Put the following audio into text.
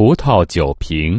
葡萄酒瓶。